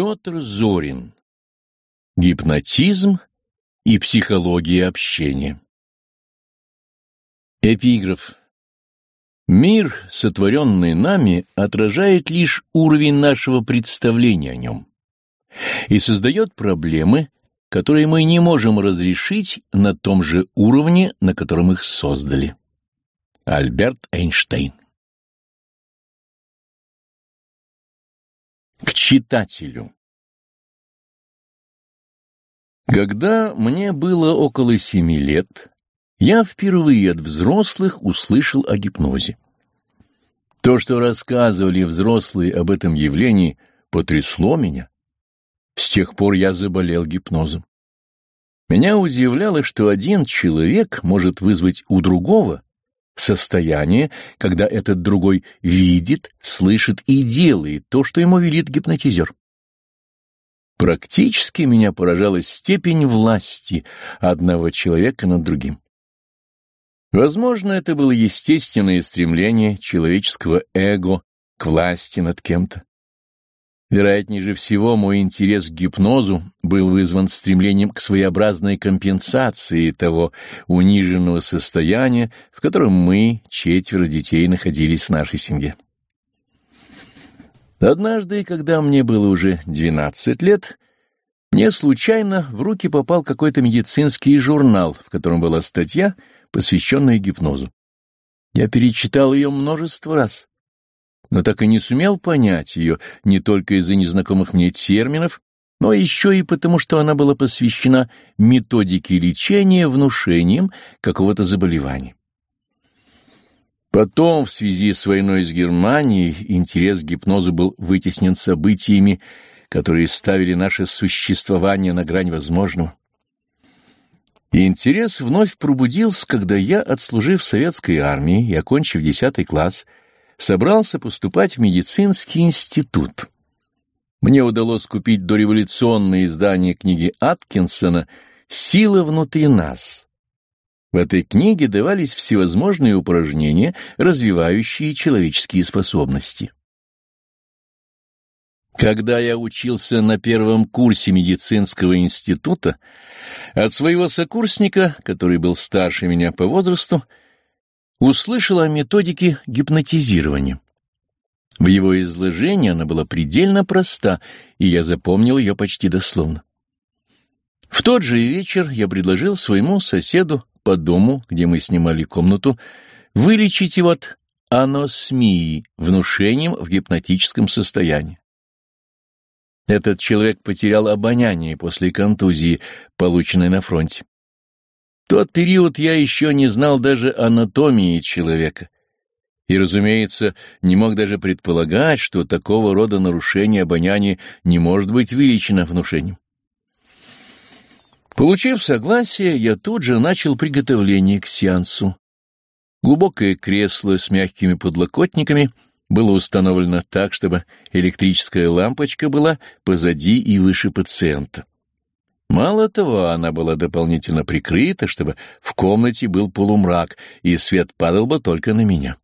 Петр Зорин. Гипнотизм и психология общения. Эпиграф. Мир, сотворенный нами, отражает лишь уровень нашего представления о нем и создает проблемы, которые мы не можем разрешить на том же уровне, на котором их создали. Альберт Эйнштейн К читателю. Когда мне было около семи лет, я впервые от взрослых услышал о гипнозе. То, что рассказывали взрослые об этом явлении, потрясло меня. С тех пор я заболел гипнозом. Меня удивляло, что один человек может вызвать у другого состояние, когда этот другой видит, слышит и делает то, что ему велит гипнотизер. Практически меня поражала степень власти одного человека над другим. Возможно, это было естественное стремление человеческого эго к власти над кем-то. Вероятнее же всего, мой интерес к гипнозу был вызван стремлением к своеобразной компенсации того униженного состояния, в котором мы, четверо детей, находились в нашей семье. Однажды, когда мне было уже 12 лет, мне случайно в руки попал какой-то медицинский журнал, в котором была статья, посвященная гипнозу. Я перечитал ее множество раз но так и не сумел понять ее не только из-за незнакомых мне терминов, но еще и потому, что она была посвящена методике лечения внушением какого-то заболевания. Потом, в связи с войной с Германией, интерес к гипнозу был вытеснен событиями, которые ставили наше существование на грань возможного. И интерес вновь пробудился, когда я, отслужив в советской армии и окончив десятый класс, собрался поступать в медицинский институт. Мне удалось купить дореволюционное издание книги Аткинсона «Сила внутри нас». В этой книге давались всевозможные упражнения, развивающие человеческие способности. Когда я учился на первом курсе медицинского института, от своего сокурсника, который был старше меня по возрасту, услышал о методике гипнотизирования. В его изложении она была предельно проста, и я запомнил ее почти дословно. В тот же вечер я предложил своему соседу по дому, где мы снимали комнату, вылечить его от аносмии, внушением в гипнотическом состоянии. Этот человек потерял обоняние после контузии, полученной на фронте тот период я еще не знал даже анатомии человека. И, разумеется, не мог даже предполагать, что такого рода нарушение обоняния не может быть величина внушением. Получив согласие, я тут же начал приготовление к сеансу. Глубокое кресло с мягкими подлокотниками было установлено так, чтобы электрическая лампочка была позади и выше пациента. Мало того, она была дополнительно прикрыта, чтобы в комнате был полумрак, и свет падал бы только на меня.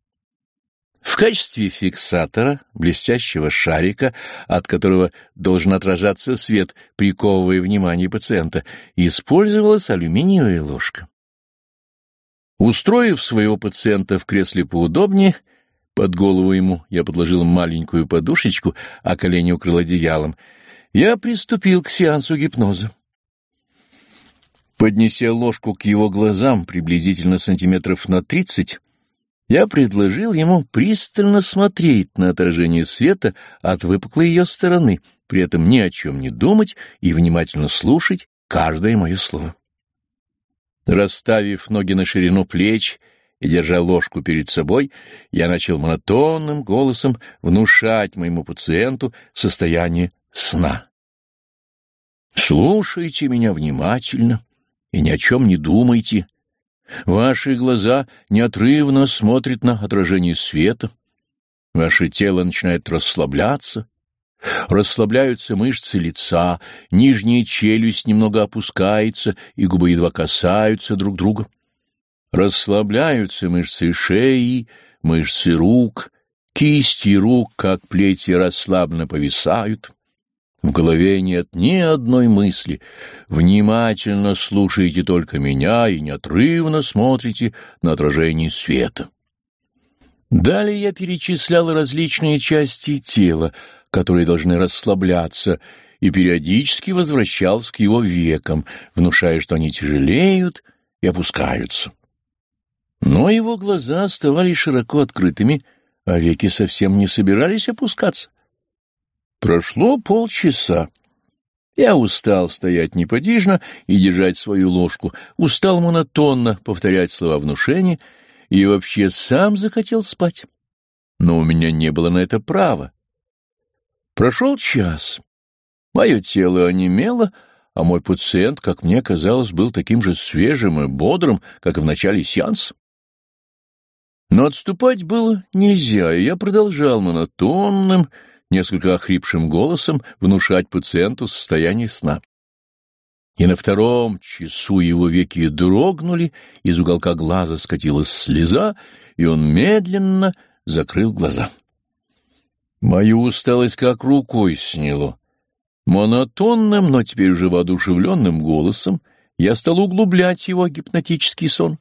В качестве фиксатора, блестящего шарика, от которого должен отражаться свет, приковывая внимание пациента, использовалась алюминиевая ложка. Устроив своего пациента в кресле поудобнее, под голову ему я подложил маленькую подушечку, а колени укрыл одеялом, я приступил к сеансу гипноза. Поднеся ложку к его глазам приблизительно сантиметров на тридцать, я предложил ему пристально смотреть на отражение света от выпуклой ее стороны, при этом ни о чем не думать и внимательно слушать каждое мое слово. Расставив ноги на ширину плеч и держа ложку перед собой, я начал монотонным голосом внушать моему пациенту состояние сна. «Слушайте меня внимательно» и ни о чем не думайте. Ваши глаза неотрывно смотрят на отражение света. Ваше тело начинает расслабляться. Расслабляются мышцы лица, нижняя челюсть немного опускается, и губы едва касаются друг друга. Расслабляются мышцы шеи, мышцы рук, кисти рук, как плети, расслабленно повисают. В голове нет ни одной мысли. Внимательно слушайте только меня и неотрывно смотрите на отражение света. Далее я перечислял различные части тела, которые должны расслабляться, и периодически возвращался к его векам, внушая, что они тяжелеют и опускаются. Но его глаза оставались широко открытыми, а веки совсем не собирались опускаться. Прошло полчаса. Я устал стоять неподвижно и держать свою ложку, устал монотонно повторять слова внушения и вообще сам захотел спать. Но у меня не было на это права. Прошел час. Мое тело онемело, а мой пациент, как мне казалось, был таким же свежим и бодрым, как и в начале сеанса. Но отступать было нельзя, и я продолжал монотонным, несколько охрипшим голосом внушать пациенту состояние сна. И на втором часу его веки дрогнули, из уголка глаза скатилась слеза, и он медленно закрыл глаза. Мою усталость как рукой сняло. Монотонным, но теперь уже воодушевленным голосом я стал углублять его гипнотический сон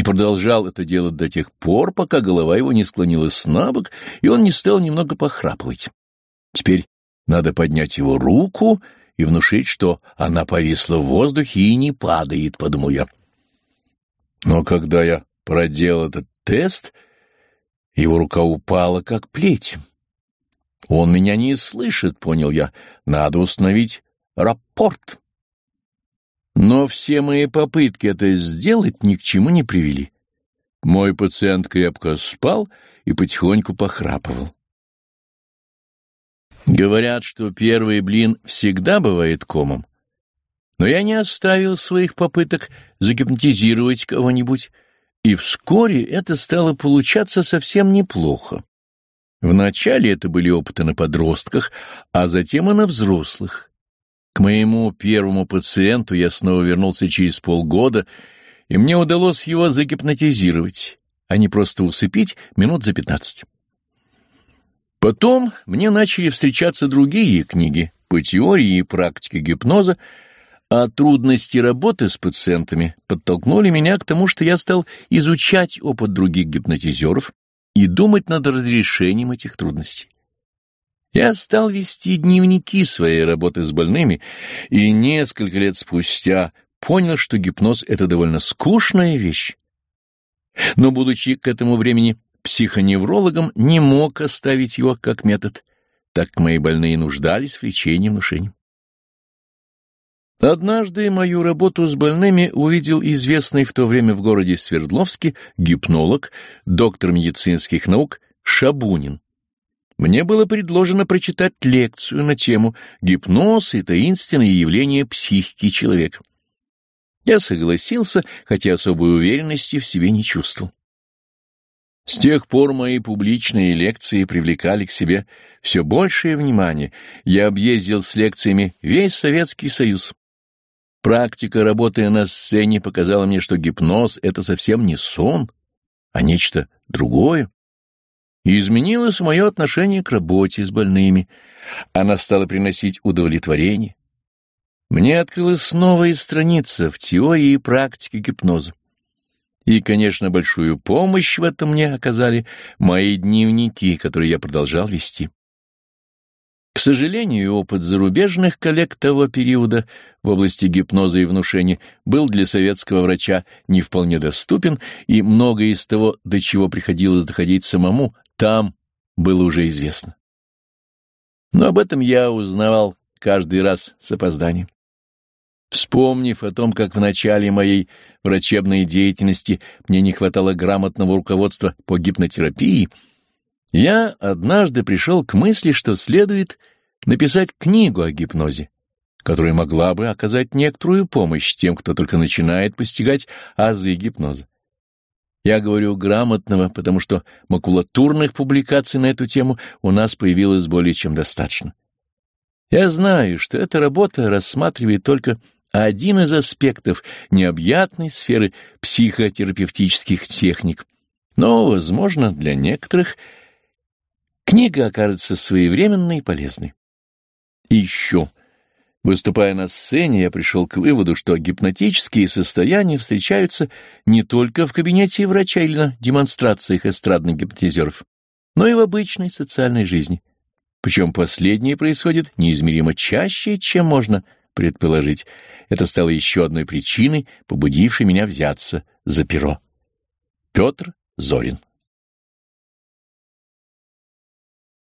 и продолжал это делать до тех пор, пока голова его не склонилась на бок, и он не стал немного похрапывать. Теперь надо поднять его руку и внушить, что она повисла в воздухе и не падает, подумал я. Но когда я проделал этот тест, его рука упала, как плеть. Он меня не слышит, понял я. Надо установить рапорт. Но все мои попытки это сделать ни к чему не привели. Мой пациент крепко спал и потихоньку похрапывал. Говорят, что первый блин всегда бывает комом. Но я не оставил своих попыток загипнотизировать кого-нибудь, и вскоре это стало получаться совсем неплохо. Вначале это были опыты на подростках, а затем и на взрослых. К моему первому пациенту я снова вернулся через полгода, и мне удалось его загипнотизировать, а не просто усыпить минут за пятнадцать. Потом мне начали встречаться другие книги по теории и практике гипноза, а трудности работы с пациентами подтолкнули меня к тому, что я стал изучать опыт других гипнотизеров и думать над разрешением этих трудностей. Я стал вести дневники своей работы с больными, и несколько лет спустя понял, что гипноз — это довольно скучная вещь. Но, будучи к этому времени психоневрологом, не мог оставить его как метод, так мои больные нуждались в лечении внушением. Однажды мою работу с больными увидел известный в то время в городе Свердловске гипнолог, доктор медицинских наук Шабунин. Мне было предложено прочитать лекцию на тему «Гипноз и таинственные явления психики человека». Я согласился, хотя особой уверенности в себе не чувствовал. С тех пор мои публичные лекции привлекали к себе все большее внимание. Я объездил с лекциями весь Советский Союз. Практика, работая на сцене, показала мне, что гипноз — это совсем не сон, а нечто другое. И изменилось мое отношение к работе с больными. Она стала приносить удовлетворение. Мне открылась новая страница в теории и практике гипноза. И, конечно, большую помощь в этом мне оказали мои дневники, которые я продолжал вести. Сожалению, опыт зарубежных коллег того периода в области гипноза и внушения был для советского врача не вполне доступен, и многое из того, до чего приходилось доходить самому, там было уже известно. Но об этом я узнавал каждый раз с опозданием. Вспомнив о том, как в начале моей врачебной деятельности мне не хватало грамотного руководства по гипнотерапии, я однажды пришел к мысли, что следует написать книгу о гипнозе, которая могла бы оказать некоторую помощь тем, кто только начинает постигать азы гипноза. Я говорю грамотного, потому что макулатурных публикаций на эту тему у нас появилось более чем достаточно. Я знаю, что эта работа рассматривает только один из аспектов необъятной сферы психотерапевтических техник, но, возможно, для некоторых книга окажется своевременной и полезной. И еще. Выступая на сцене, я пришел к выводу, что гипнотические состояния встречаются не только в кабинете врача или на демонстрациях эстрадных гипнотизеров, но и в обычной социальной жизни. Причем последнее происходит неизмеримо чаще, чем можно предположить. Это стало еще одной причиной, побудившей меня взяться за перо. Петр Зорин